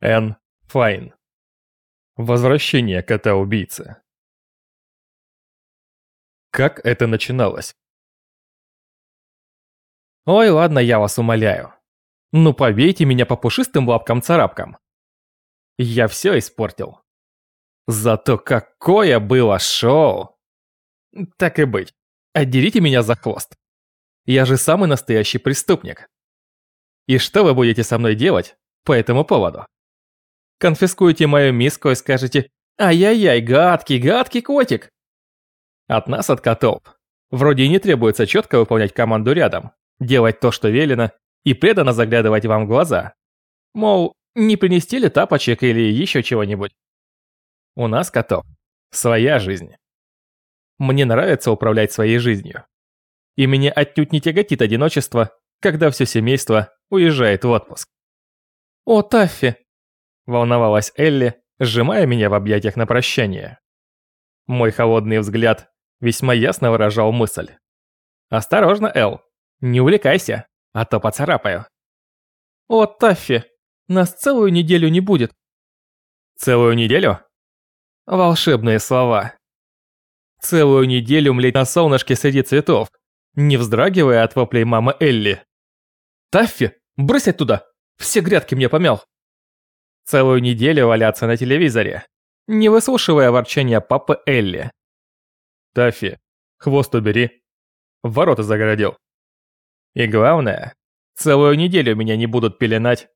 Н. Файн. Возвращение кота-убийцы. Как это начиналось? Ой, ладно, я вас умоляю. Ну побейте меня по пушистым лапкам-царапкам. Я все испортил. Зато какое было шоу! Так и быть, отдерите меня за хвост. Я же самый настоящий преступник. И что вы будете со мной делать по этому поводу? Конфискуете мою миску и скажете «Ай-яй-яй, гадкий, гадкий котик!» От нас, от котов, вроде и не требуется четко выполнять команду рядом, делать то, что велено, и преданно заглядывать вам в глаза. Мол, не принести ли тапочек или еще чего-нибудь. У нас, котов, своя жизнь. Мне нравится управлять своей жизнью. И меня отнюдь не тяготит одиночество, когда все семейство уезжает в отпуск. «О, Таффи!» – волновалась Элли, сжимая меня в объятиях на прощание. Мой холодный взгляд весьма ясно выражал мысль. «Осторожно, Эл, не увлекайся, а то поцарапаю». «О, Таффи, нас целую неделю не будет». «Целую неделю?» Волшебные слова. Целую неделю млеть на солнышке среди цветов, не вздрагивая от воплей мамы Элли. «Таффи, брось оттуда! Все грядки мне помял!» Целую неделю валяться на телевизоре, не выслушивая ворчания папы Элли. «Таффи, хвост убери!» Ворота загородил. И главное, целую неделю меня не будут пеленать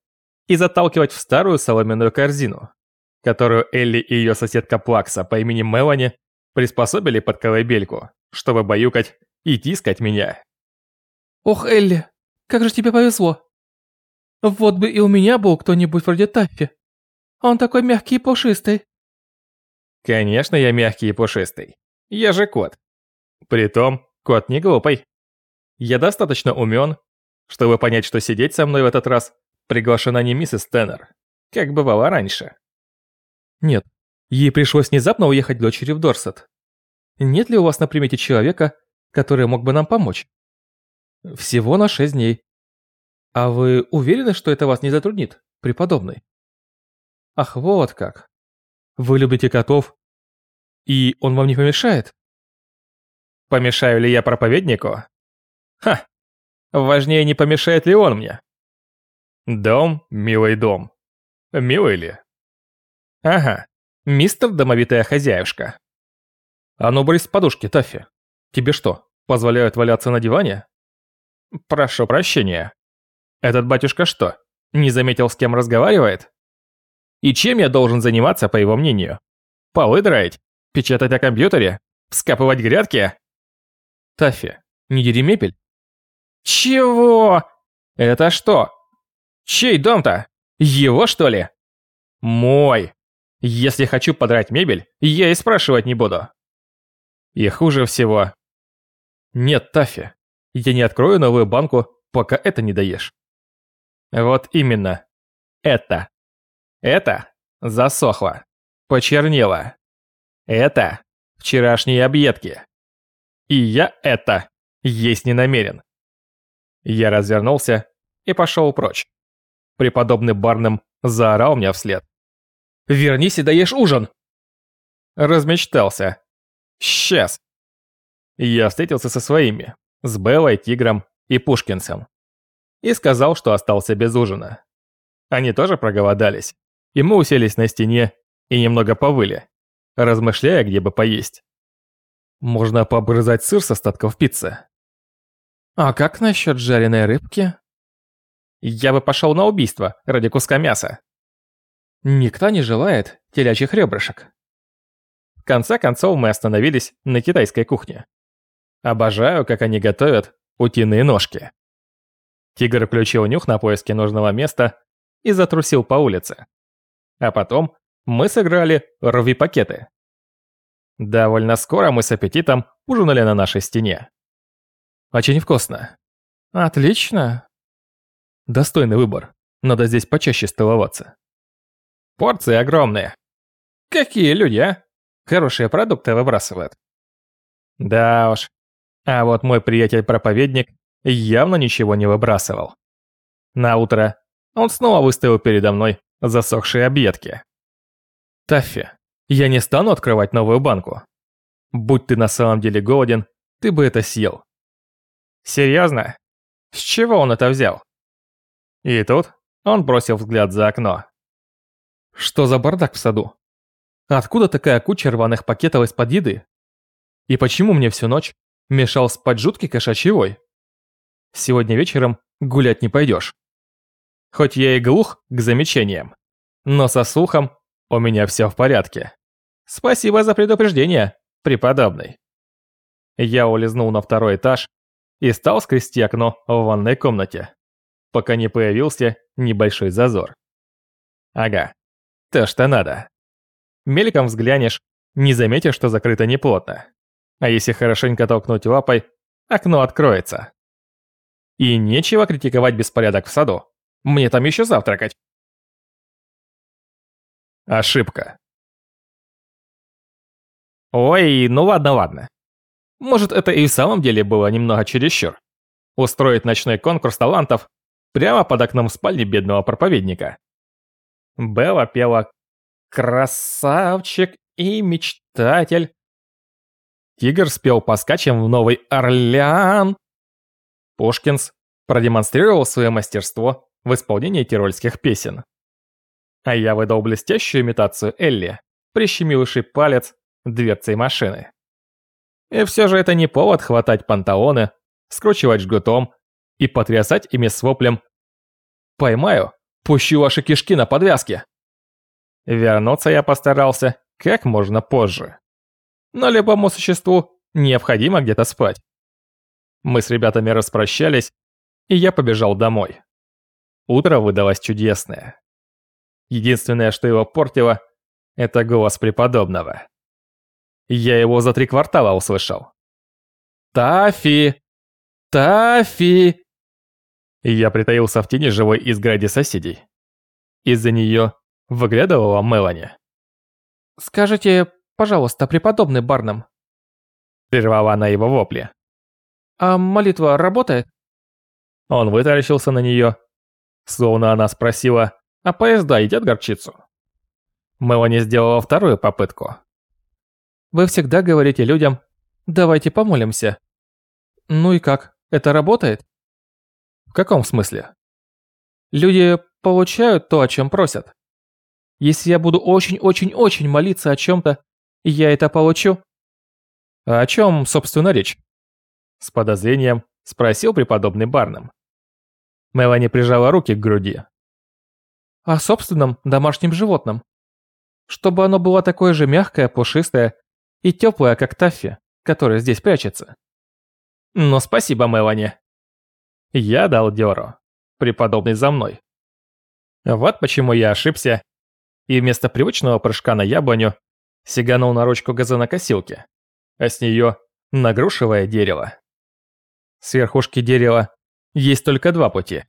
и заталкивать в старую соломенную корзину, которую Элли и ее соседка Плакса по имени Мелани приспособили под колыбельку, чтобы баюкать и тискать меня. «Ох, Элли, как же тебе повезло. Вот бы и у меня был кто-нибудь вроде Таффи. Он такой мягкий и пушистый». «Конечно, я мягкий и пушистый. Я же кот. Притом, кот не глупый. Я достаточно умен, чтобы понять, что сидеть со мной в этот раз приглашена не миссис Теннер, как бывало раньше. Нет, ей пришлось внезапно уехать дочери в Дорсет. Нет ли у вас на примете человека, который мог бы нам помочь? Всего на шесть дней. А вы уверены, что это вас не затруднит, преподобный? Ах, вот как. Вы любите котов, и он вам не помешает? Помешаю ли я проповеднику? Ха! Важнее, не помешает ли он мне. Дом, милый дом. Милый ли? Ага, мистер домовитая хозяюшка. А ну брысь с подушки, Таффи. Тебе что, позволяют валяться на диване? Прошу прощения. Этот батюшка что, не заметил, с кем разговаривает? И чем я должен заниматься, по его мнению? Полы драить? Печатать на компьютере? Вскапывать грядки? Таффи, не дери мебель. Чего? Это что? Чей дом-то? Его, что ли? Мой. Если хочу подрать мебель, я и спрашивать не буду. И хуже всего... Нет, Таффи, я не открою новую банку, пока это не доешь. Вот именно. Это. Это засохло. Почернело. Это вчерашние объедки. И я это есть не намерен. Я развернулся и пошел прочь. Преподобный Барнем заорал мне вслед. Вернись и даешь ужин!» Размечтался. Сейчас. Я встретился со своими, с Беллой, Тигром и Пушкинцем. И сказал, что остался без ужина. Они тоже проголодались. И мы уселись на стене и немного повыли, размышляя, где бы поесть. Можно пообрызать сыр с остатков пиццы. А как насчет жареной рыбки? Я бы пошел на убийство ради куска мяса. Никто не желает телячьих ребрышек. В конце концов мы остановились на китайской кухне. Обожаю, как они готовят утиные ножки. Тигр включил нюх на поиске нужного места и затрусил по улице. А потом мы сыграли рви-пакеты. Довольно скоро мы с аппетитом ужинали на нашей стене. Очень вкусно. Отлично. Достойный выбор. Надо здесь почаще столоваться. Порции огромные. Какие люди, а? Хорошие продукты выбрасывают. Да уж. А вот мой приятель-проповедник явно ничего не выбрасывал. На утро он снова выставил передо мной засохшие объедки. Таффи, я не стану открывать новую банку. Будь ты на самом деле голоден, ты бы это съел. Серьезно? С чего он это взял? И тут он бросил взгляд за окно. Что за бардак в саду? Откуда такая куча рваных пакетов из-под еды? И почему мне всю ночь мешал спать жуткий кошачий вой? Сегодня вечером гулять не пойдешь. Хоть я и глух к замечаниям, но со слухом у меня все в порядке. Спасибо за предупреждение, преподобный. Я улизнул на второй этаж и стал скрести окно в ванной комнате, пока не появился небольшой зазор. Ага, то, что надо. Мельком взглянешь, не заметишь, что закрыто неплотно. А если хорошенько толкнуть лапой, окно откроется. И нечего критиковать беспорядок в саду. Мне там еще завтракать. Ошибка. Ой, ну ладно, ладно. Может, это и в самом деле было немного чересчур. Устроить ночной конкурс талантов прямо под окном спальни бедного проповедника. Белла пела «Красавчик и мечтатель». Тигр спел по скачам в Новый Орлеан. Пушкинс продемонстрировал свое мастерство в исполнении тирольских песен. А я выдал блестящую имитацию Элли, прищемивший палец дверцей машины. И все же это не повод хватать панталоны, скручивать жгутом и потрясать ими с воплем «Поймаю, пущу ваши кишки на подвязке!» Вернуться я постарался как можно позже. Но любому существу необходимо где-то спать. Мы с ребятами распрощались, и я побежал домой. Утро выдалось чудесное. Единственное, что его портило, это голос преподобного. Я его за три квартала услышал. «Тафи! Тафи!» Я притаился в тени живой изгороди соседей. Из-за нее выглядывала Мелани. «Скажите, пожалуйста, преподобный Барнам». Прервала она его вопли. «А молитва работает?» Он вытаращился на нее, словно она спросила, а поезда едят горчицу. Мелани сделала вторую попытку. «Вы всегда говорите людям, давайте помолимся». «Ну и как, это работает?» «В каком смысле?» «Люди получают то, о чем просят. Если я буду очень-очень-очень молиться о чем-то, я это получу. А о чем, собственно, речь? С подозрением спросил преподобный Барном. Мелани прижала руки к груди. О собственном домашнем животном. Чтобы оно было такое же мягкое, пушистое и теплое, как Таффи, которая здесь прячется. Но спасибо, Мелани. Я дал дёру. Преподобный за мной. Вот почему я ошибся и вместо привычного прыжка на яблоню сиганул на ручку газонокосилки, а с нее на грушевое дерево. С верхушки дерева есть только два пути.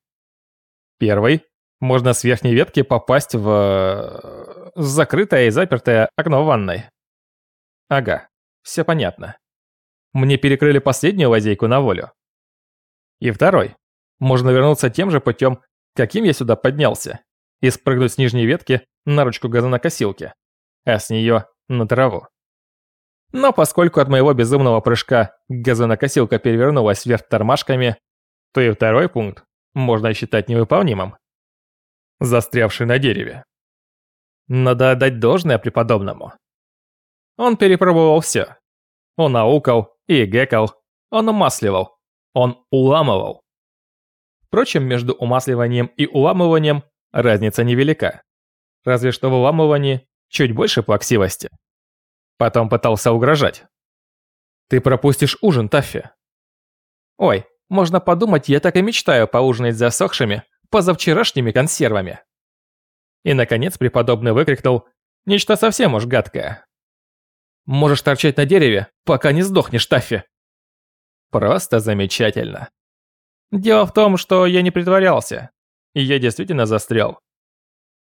Первый – можно с верхней ветки попасть в... Э, закрытое и запертое окно ванной. Ага, все понятно. Мне перекрыли последнюю лазейку на волю. И второй. Можно вернуться тем же путем, каким я сюда поднялся, и спрыгнуть с нижней ветки на ручку газонокосилки, а с нее на траву. Но поскольку от моего безумного прыжка газонокосилка перевернулась вверх тормашками, то и второй пункт можно считать невыполнимым. Застрявший на дереве. Надо отдать должное преподобному. Он перепробовал все. Он аукал и гекал, он умасливал, он уламывал. Впрочем, между умасливанием и уламыванием разница невелика разве что в уламывании чуть больше плаксивости. Потом пытался угрожать. «Ты пропустишь ужин, Таффи». «Ой, можно подумать, я так и мечтаю поужинать засохшими, позавчерашними консервами». И, наконец, преподобный выкрикнул нечто совсем уж гадкое. «Можешь торчать на дереве, пока не сдохнешь, Таффи». Просто замечательно. Дело в том, что я не притворялся, и я действительно застрял.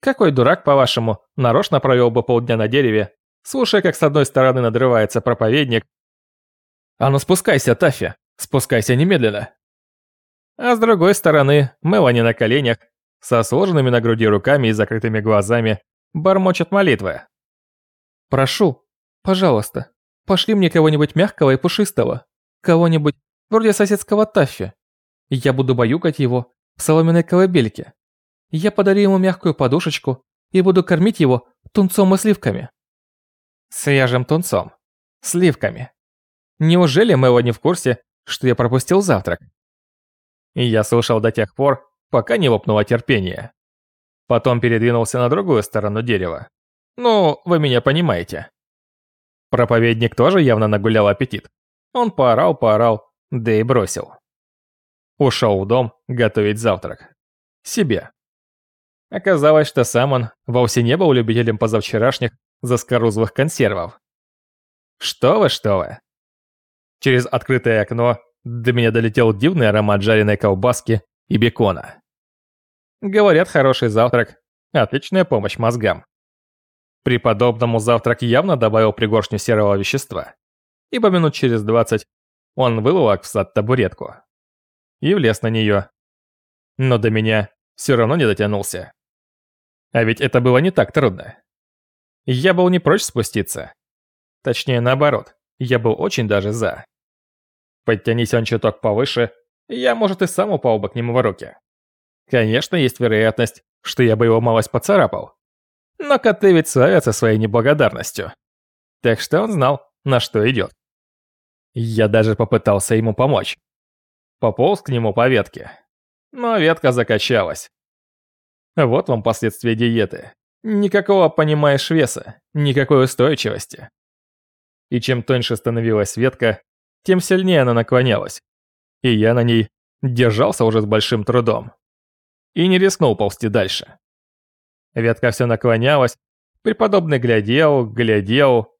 Какой дурак, по-вашему, нарочно провел бы полдня на дереве, слушая, как с одной стороны надрывается проповедник. А ну спускайся, Таффи, спускайся немедленно. А с другой стороны, Мелани на коленях, со сложенными на груди руками и закрытыми глазами, бормочет молитвы. «Прошу, пожалуйста, пошли мне кого-нибудь мягкого и пушистого, кого-нибудь вроде соседского Таффи. Я буду баюкать его в соломенной колыбельке. Я подарю ему мягкую подушечку и буду кормить его тунцом и сливками». Свежим тунцом. Сливками. Неужели Мэва не в курсе, что я пропустил завтрак? И я слушал до тех пор, пока не лопнуло терпение. Потом передвинулся на другую сторону дерева. Ну, вы меня понимаете. Проповедник тоже явно нагулял аппетит. Он поорал-поорал, да и бросил. Ушел в дом готовить завтрак. Себе. Оказалось, что сам он вовсе не был любителем позавчерашних заскорузлых консервов. Что вы, что вы. Через открытое окно до меня долетел дивный аромат жареной колбаски и бекона. Говорят, хороший завтрак – отличная помощь мозгам. Преподобному завтрак явно добавил пригоршню серого вещества, ибо минут через двадцать он выволок в сад табуретку и влез на нее. Но до меня все равно не дотянулся. А ведь это было не так трудно. Я был не прочь спуститься. Точнее, наоборот, я был очень даже за. Подтянись он чуток повыше, я, может, и сам упал бы к нему в руки. Конечно, есть вероятность, что я бы его малость поцарапал. Но коты ведь славятся своей неблагодарностью. Так что он знал, на что идет. Я даже попытался ему помочь. Пополз к нему по ветке. Но ветка закачалась. Вот вам последствия диеты. Никакого, понимаешь, веса, никакой устойчивости. И чем тоньше становилась ветка, тем сильнее она наклонялась. И я на ней держался уже с большим трудом. И не рискнул ползти дальше. Ветка все наклонялась, преподобный глядел, глядел,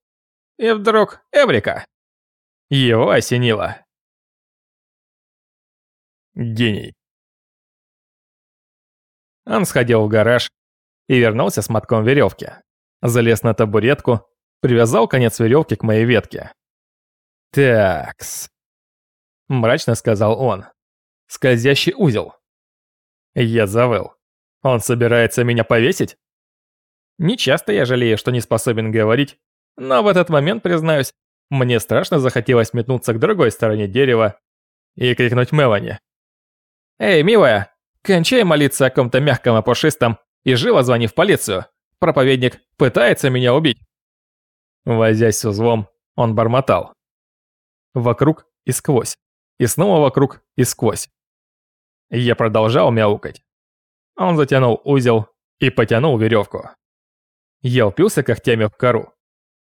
и вдруг Эврика! Его осенило. Гений. Он сходил в гараж и вернулся с мотком веревки. Залез на табуретку, привязал конец веревки к моей ветке. «Такс», — мрачно сказал он. «Скользящий узел». Я завыл. Он собирается меня повесить? Не часто я жалею, что не способен говорить, но в этот момент, признаюсь, мне страшно захотелось метнуться к другой стороне дерева и крикнуть Мелани. «Эй, милая, кончай молиться о ком-то мягком и пушистом и живо звони в полицию. Проповедник пытается меня убить». Возясь с узлом, он бормотал. Вокруг и сквозь. И снова вокруг и сквозь. Я продолжал мяукать. Он затянул узел и потянул веревку. Я упился когтями в кору.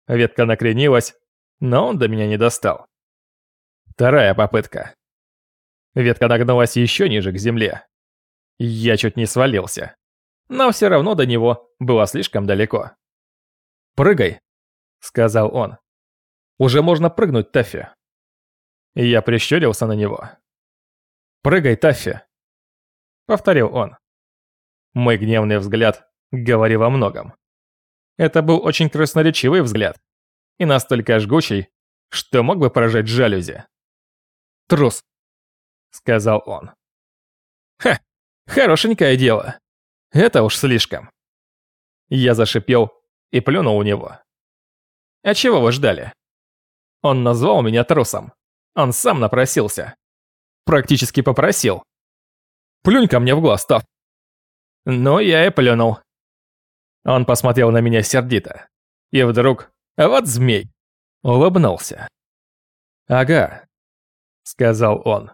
Ветка накренилась, но он до меня не достал. Вторая попытка. Ветка нагнулась еще ниже к земле. Я чуть не свалился. Но все равно до него было слишком далеко. «Прыгай», — сказал он. «Уже можно прыгнуть, Таффи». Я прищурился на него. «Прыгай, Таффи», — повторил он. Мой гневный взгляд говорил о многом. Это был очень красноречивый взгляд. И настолько жгучий, что мог бы поражать жалюзи. «Трус», — сказал он. «Ха, хорошенькое дело. Это уж слишком». Я зашипел и плюнул у него. «А чего вы ждали?» Он назвал меня трусом. Он сам напросился. Практически попросил. «Плюнь ко мне в глаз, Тав». Ну, я и плюнул. Он посмотрел на меня сердито. И вдруг, вот змей, улыбнулся. «Ага», — сказал он.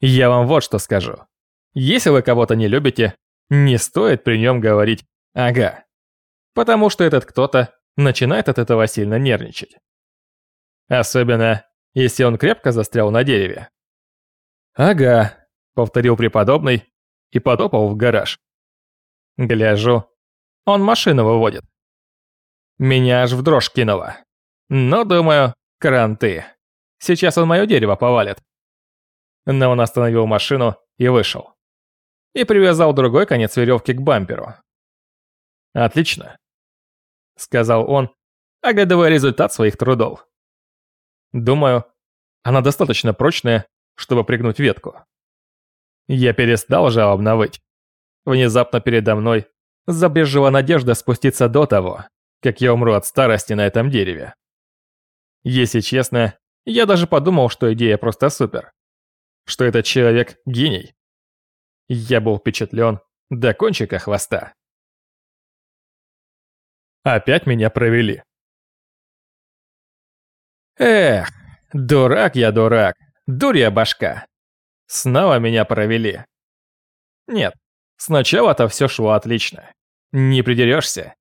«Я вам вот что скажу. Если вы кого-то не любите, не стоит при нем говорить «ага», потому что этот кто-то начинает от этого сильно нервничать. Особенно, если он крепко застрял на дереве. «Ага», — повторил преподобный и потопал в гараж. Гляжу, он машину выводит. Меня аж в дрожь кинуло. Но, думаю, кранты. Сейчас он мое дерево повалит. Но он остановил машину и вышел. И привязал другой конец веревки к бамперу. «Отлично», — сказал он, оглядывая результат своих трудов. «Думаю, она достаточно прочная, чтобы пригнуть ветку». Я перестал жалобно выть. внезапно передо мной забрежила надежда спуститься до того, как я умру от старости на этом дереве. Если честно, я даже подумал, что идея просто супер. Что этот человек гений. Я был впечатлен до кончика хвоста. Опять меня провели. Эх, дурак я дурак, дурья башка. Снова меня провели. Нет, сначала-то все шло отлично. Не придерешься.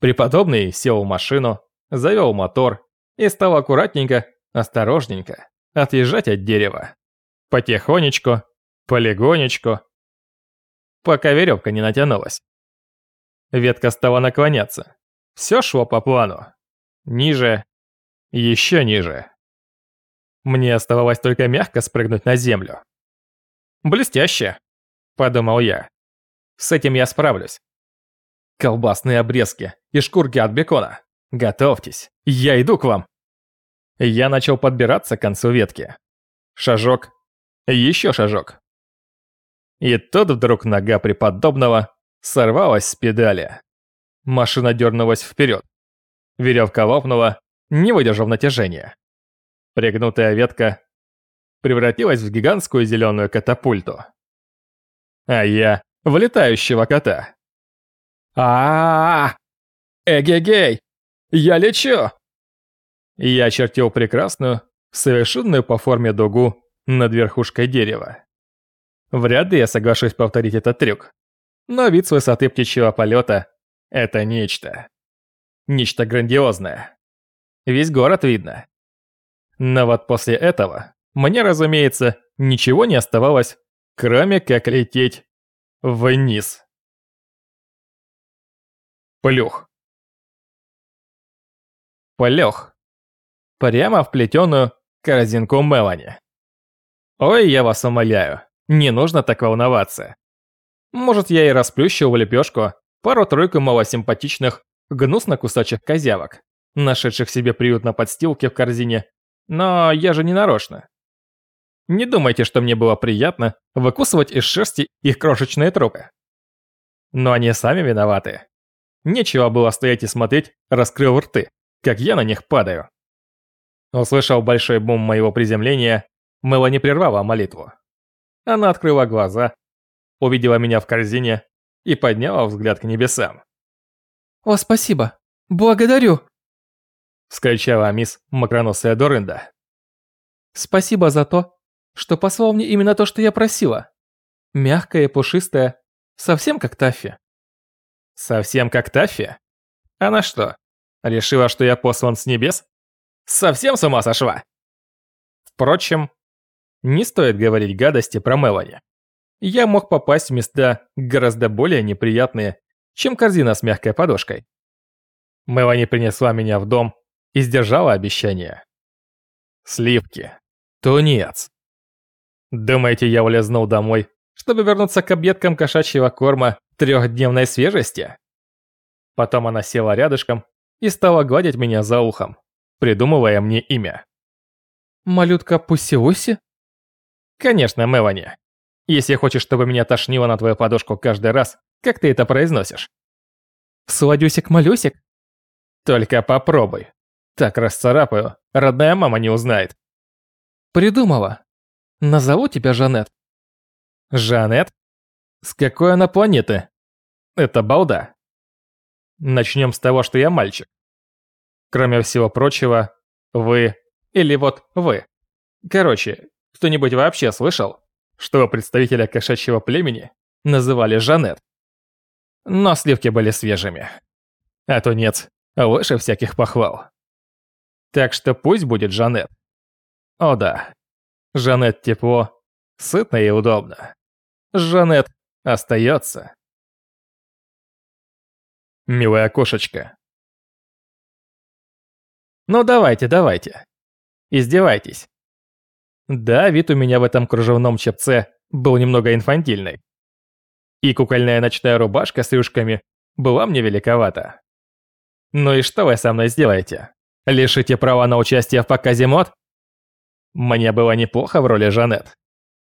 Преподобный сел в машину, завел мотор и стал аккуратненько, осторожненько отъезжать от дерева. Потихонечку, полегонечку, пока веревка не натянулась. Ветка стала наклоняться. Все шло по плану. Ниже, еще ниже. Мне оставалось только мягко спрыгнуть на землю. «Блестяще», — подумал я. «С этим я справлюсь». Колбасные обрезки и шкурки от бекона. Готовьтесь, я иду к вам. Я начал подбираться к концу ветки. Шажок, еще шажок. И тут вдруг нога преподобного сорвалась с педали. Машина дернулась вперед. Веревка лопнула, не выдержав натяжения. Пригнутая ветка превратилась в гигантскую зеленую катапульту. А я в кота. а а, Эгегей! Я лечу!» Я чертил прекрасную, совершенную по форме дугу над верхушкой дерева. Вряд ли я соглашусь повторить этот трюк. Но вид с высоты птичьего полета – это нечто. Нечто грандиозное. Весь город видно. Но вот после этого мне, разумеется, ничего не оставалось, кроме как лететь вниз. Плюх. Плюх. Прямо в плетеную корзинку Мелани. Ой, я вас умоляю, не нужно так волноваться. Может, я и расплющил в лепешку пару-тройку малосимпатичных, гнусно кусачих козявок, нашедших себе приют на подстилке в корзине, но я же не нарочно. Не думайте, что мне было приятно выкусывать из шерсти их крошечные трупы. Но они сами виноваты. Нечего было стоять и смотреть, раскрыв рты, как я на них падаю. Услышал большой бум моего приземления, Мэла не прервала молитву. Она открыла глаза, увидела меня в корзине и подняла взгляд к небесам. «О, спасибо! Благодарю!» Скричала мисс Макроносая Дорында. «Спасибо за то, что послал мне именно то, что я просила. Мягкое и пушистое, совсем как Таффи». «Совсем как Таффи? Она что, решила, что я послан с небес? Совсем с ума сошла?» Впрочем, не стоит говорить гадости про Мелани. Я мог попасть в места гораздо более неприятные, чем корзина с мягкой подушкой. Мелани принесла меня в дом и сдержала обещание. Сливки. Тунец. Думаете, я улизнул домой, чтобы вернуться к объедкам кошачьего корма трехдневной свежести? Потом она села рядышком и стала гладить меня за ухом, придумывая мне имя. «Малютка Пусси-Усси?» Конечно, Мелани. Если хочешь, чтобы меня тошнило на твою подушку каждый раз, как ты это произносишь? Сладюсик-малюсик? Только попробуй. Так расцарапаю, родная мама не узнает. Придумала. Назову тебя Жанет. Жанет? С какой она планеты? Это балда. Начнем с того, что я мальчик. Кроме всего прочего, вы, или вот вы. Короче, кто-нибудь вообще слышал, что представителя кошачьего племени называли Жанет? Но сливки были свежими. А то нет, выше всяких похвал. Так что пусть будет Жанет. О да, Жанет тепло, сытно и удобно. Жанет остается. Милая кошечка. Ну давайте, давайте. Издевайтесь. Да, вид у меня в этом кружевном чепце был немного инфантильный. И кукольная ночная рубашка с рюшками была мне великовата. Ну и что вы со мной сделаете? Лишите права на участие в показе мод? Мне было неплохо в роли Жанет.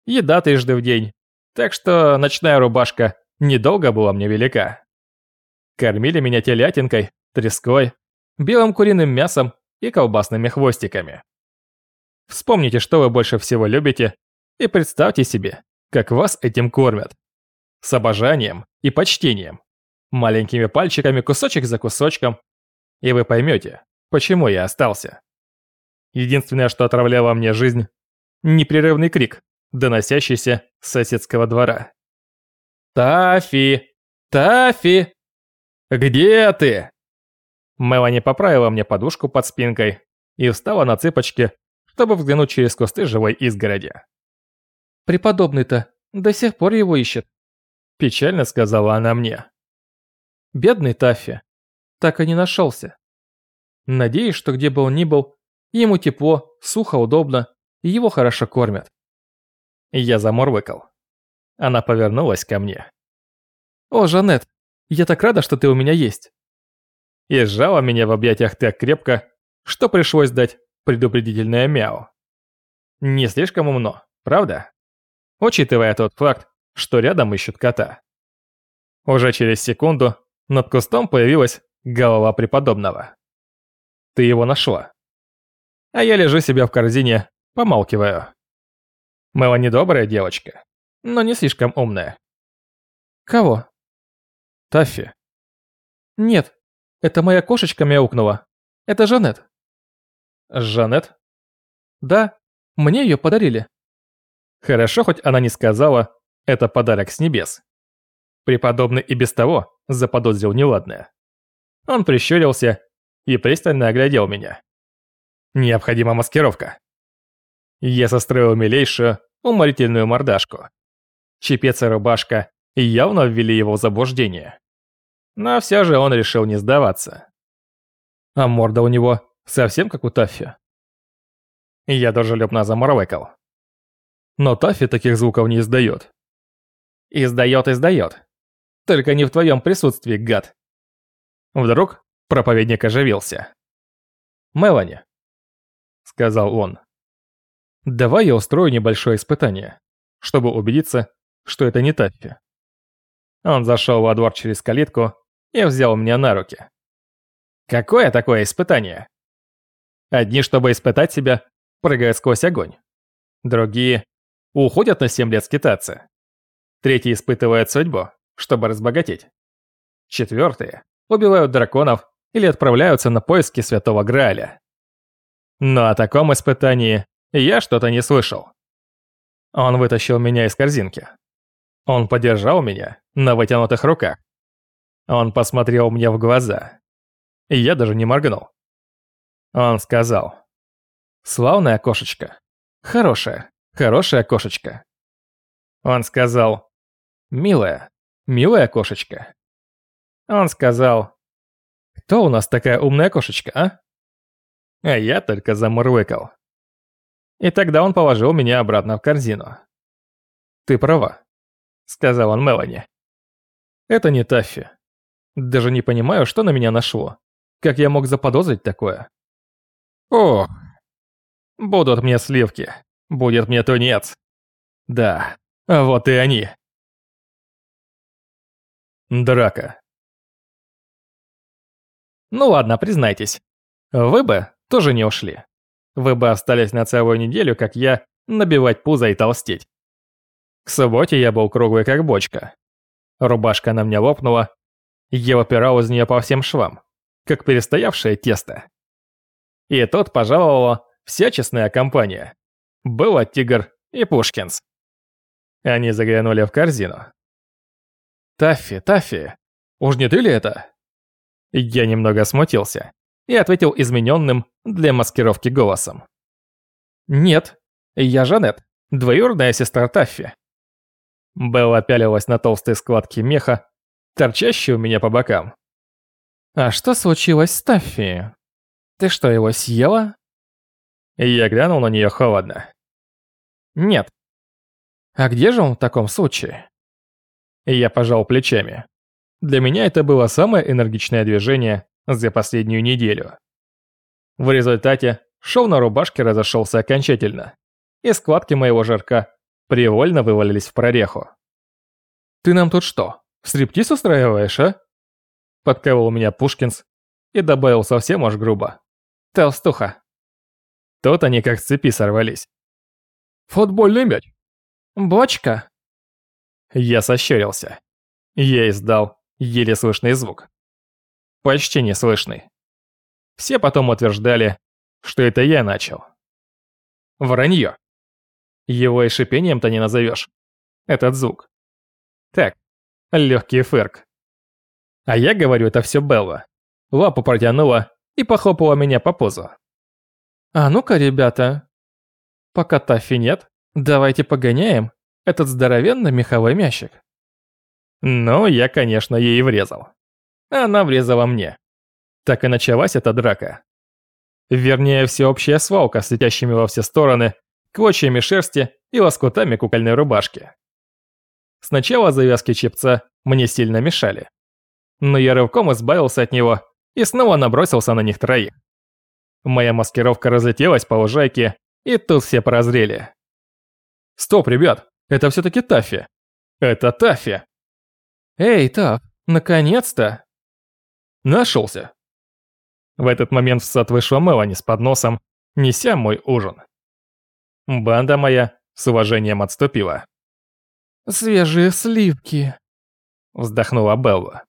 Еда трижды в день, так что ночная рубашка недолго была мне велика. Кормили меня телятинкой, треской, белым куриным мясом и колбасными хвостиками. Вспомните, что вы больше всего любите, и представьте себе, как вас этим кормят. С обожанием и почтением. Маленькими пальчиками кусочек за кусочком. И вы поймете, почему я остался. Единственное, что отравляло мне жизнь – непрерывный крик, доносящийся с соседского двора. «Тафи! Тафи! Где ты?» Мелани поправила мне подушку под спинкой и встала на цыпочки, чтобы взглянуть через кусты живой изгороди. «Преподобный-то до сих пор его ищет», – печально сказала она мне. «Бедный Таффи, так и не нашелся. Надеюсь, что где бы он ни был, ему тепло, сухо, удобно, и его хорошо кормят». Я заморвыкал. Она повернулась ко мне. «О, Жанет, я так рада, что ты у меня есть и сжала меня в объятиях так крепко, что пришлось дать предупредительное мяу. Не слишком умно, правда? Учитывая тот факт, что рядом ищут кота. Уже через секунду над кустом появилась голова преподобного. Ты его нашла. А я лежу себе в корзине, помалкиваю. Мелани добрая девочка, но не слишком умная. Кого? Таффи. Нет, это моя кошечка мяукнула. Это Жанет. Жанет? Да, мне ее подарили. Хорошо, хоть она не сказала, это подарок с небес. Преподобный и без того заподозрил неладное. Он прищурился и пристально оглядел меня. Необходима маскировка. Я состроил милейшую, уморительную мордашку. Чепец и рубашка явно ввели его в заблуждение. Но все же он решил не сдаваться. А морда у него совсем как у Таффи. Я дружелюбно замурлыкал. Но Таффи таких звуков не издает. Издает, издает. Только не в твоем присутствии, гад. Вдруг проповедник оживился. «Мелани», — сказал он, — «давай я устрою небольшое испытание, чтобы убедиться, что это не Таффи». Он зашел во двор через калитку и взял меня на руки. Какое такое испытание? Одни, чтобы испытать себя, прыгают сквозь огонь. Другие уходят на 7 лет скитаться. Третьи испытывают судьбу, чтобы разбогатеть. Четвертые убивают драконов или отправляются на поиски Святого Грааля. Но о таком испытании я что-то не слышал. Он вытащил меня из корзинки. Он подержал меня на вытянутых руках. Он посмотрел мне в глаза. И я даже не моргнул. Он сказал. «Славная кошечка. Хорошая, хорошая кошечка». Он сказал. «Милая, милая кошечка». Он сказал. «Кто у нас такая умная кошечка, а?» А я только замурлыкал. И тогда он положил меня обратно в корзину. «Ты права», — сказал он Мелани. «Это не Таффи. Даже не понимаю, что на меня нашло. Как я мог заподозрить такое? О, будут мне сливки. Будет мне тунец. Да, вот и они. Драка. Ну ладно, признайтесь. Вы бы тоже не ушли. Вы бы остались на целую неделю, как я, набивать пузо и толстеть. К субботе я был круглый как бочка. Рубашка на мне лопнула, я выпирал из нее по всем швам, как перестоявшее тесто. И тут пожаловала вся честная компания. Была Тигр и Пушкинс. Они заглянули в корзину. «Таффи, Таффи, уж не ты ли это?» Я немного смутился и ответил измененным для маскировки голосом. «Нет, я Жанет, двоюродная сестра Таффи». Белла пялилась на толстые складки меха, торчащий у меня по бокам. «А что случилось с Таффи? Ты что, его съела?» Я глянул на нее холодно. «Нет». «А где же он в таком случае?» Я пожал плечами. Для меня это было самое энергичное движение за последнюю неделю. В результате шов на рубашке разошелся окончательно, и складки моего жирка привольно вывалились в прореху. «Ты нам тут что, стриптиз устраиваешь, а?» Подколол меня Пушкинс и добавил совсем уж грубо. «Толстуха». Тут они как с цепи сорвались. «Футбольный мяч». «Бочка». Я сощурился. Я издал еле слышный звук. Почти неслышный. Все потом утверждали, что это я начал. Вранье. Его и шипением-то не назовешь. Этот звук. Так, легкий фырк. А я говорю, это все Белла. Лапу протянула и похлопала меня по позу. А ну-ка, ребята. Пока Таффи нет, давайте погоняем этот здоровенный меховой мящик. Ну, я, конечно, ей врезал. Она врезала мне. Так и началась эта драка. Вернее, всеобщая свалка с летящими во все стороны, клочьями шерсти и лоскутами кукольной рубашки. Сначала завязки чепца мне сильно мешали. Но я рывком избавился от него и снова набросился на них троих. Моя маскировка разлетелась по лужайке, и тут все прозрели. Стоп, ребят, это все-таки Таффи. Это Таффи. Эй, Тафф, наконец-то. Нашелся. В этот момент в сад вышла Мелани с подносом, неся мой ужин. Банда моя с уважением отступила. «Свежие сливки», — вздохнула Белла.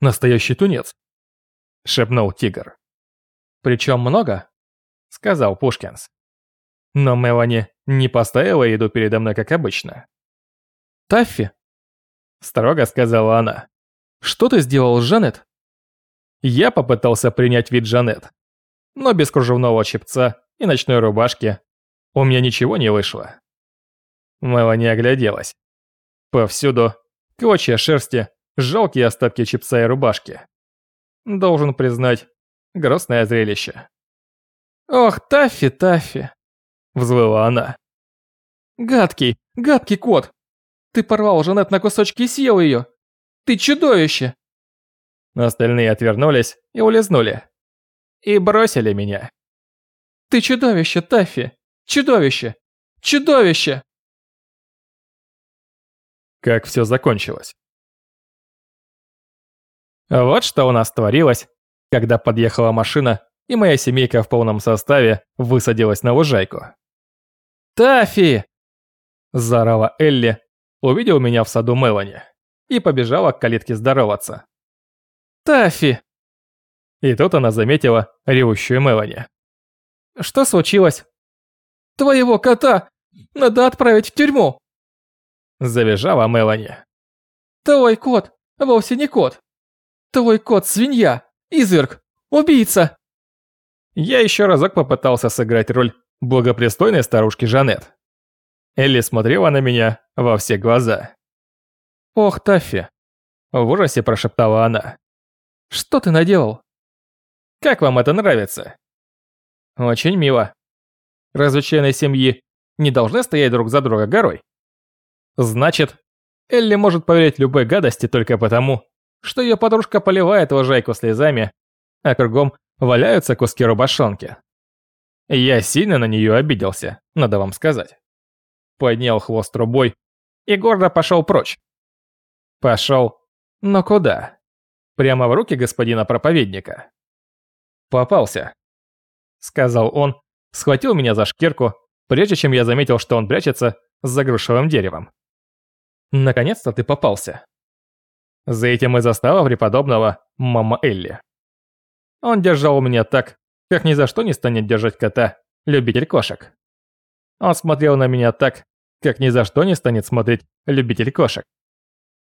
«Настоящий тунец», — шепнул тигр. «Причем много?» — сказал Пушкинс. Но Мелани не поставила еду передо мной, как обычно. «Таффи», — строго сказала она. «Что ты сделал Жанет?» Я попытался принять вид Жанет, но без кружевного чепца и ночной рубашки у меня ничего не вышло. Мелани огляделась. Повсюду клочья шерсти, жалкие остатки чипса и рубашки. Должен признать, грустное зрелище. «Ох, Таффи, Таффи!» — взвыла она. «Гадкий, гадкий кот! Ты порвал Жанет на кусочки и съел ее! Ты чудовище!» Остальные отвернулись и улизнули. И бросили меня. «Ты чудовище, Таффи! Чудовище! Чудовище!» Как все закончилось. Вот что у нас творилось, когда подъехала машина, и моя семейка в полном составе высадилась на лужайку. «Таффи!» – заорала Элли, увидел меня в саду Мелани и побежала к калитке здороваться. Таффи!» И тут она заметила ревущую Мелани. «Что случилось?» «Твоего кота надо отправить в тюрьму!» Завизжала Мелани. «Твой кот вовсе не кот. Твой кот свинья, изверг, убийца!» Я еще разок попытался сыграть роль благопристойной старушки Жанет. Элли смотрела на меня во все глаза. «Ох, Таффи!» В ужасе прошептала она. Что ты наделал? Как вам это нравится? Очень мило. Разве члены семьи не должны стоять друг за друга горой? Значит, Элли может поверить любой гадости только потому, что ее подружка поливает лужайку слезами, а кругом валяются куски рубашонки. Я сильно на нее обиделся, надо вам сказать. Поднял хвост трубой и гордо пошел прочь. Пошел, но куда? Прямо в руки господина проповедника. «Попался», — сказал он, схватил меня за шкирку, прежде чем я заметил, что он прячется за грушевым деревом. «Наконец-то ты попался». За этим и застава преподобного мама Элли. Он держал меня так, как ни за что не станет держать кота, любитель кошек. Он смотрел на меня так, как ни за что не станет смотреть любитель кошек.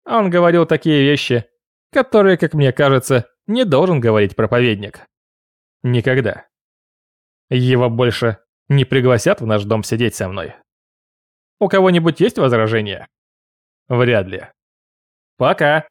Он говорил такие вещи, которые, как мне кажется, не должен говорить проповедник. Никогда. Его больше не пригласят в наш дом сидеть со мной. У кого-нибудь есть возражения? Вряд ли. Пока.